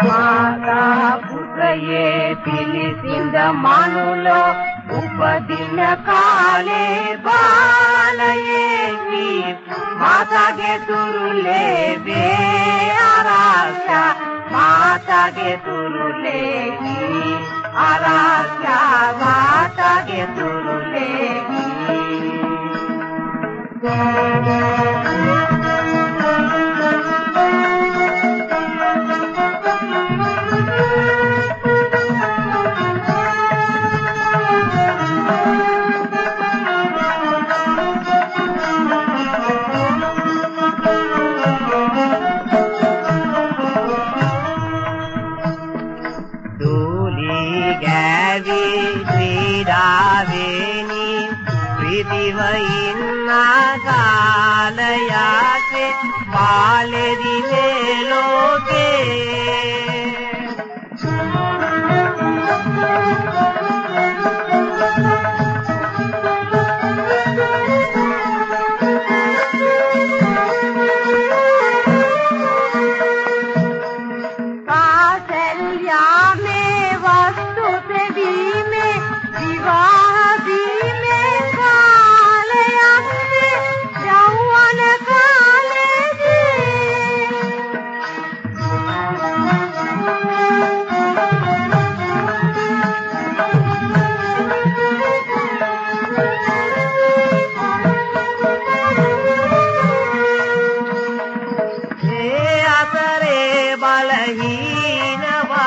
మాతా పుట్టయే పిలిసింద మనులో ఉపదిన కాలే బాలయేమి మాతాగే తురులే ఆరాశ మాతాగే తురులే ఆరాశ మాతాగే తురులే Thank you. ीरावेणी विधिया कालयासे पालरि लोके බලහීනවන්නේ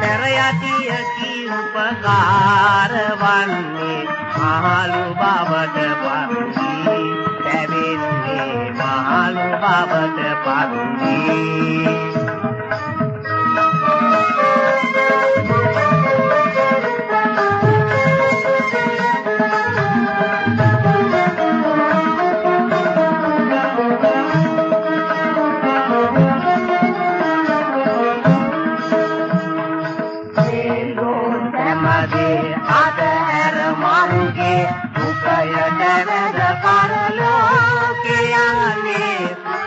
පෙර යටියකින් උපකාර වන්නේ මහලු බවට පන්සි පැවෙන්නේ මහලු බවට පන්සි අදහැර මරුගේ උපයන වැද පරලෝකයන්නේ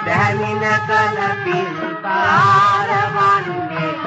දැමින කල පිල් පාරවන්නේ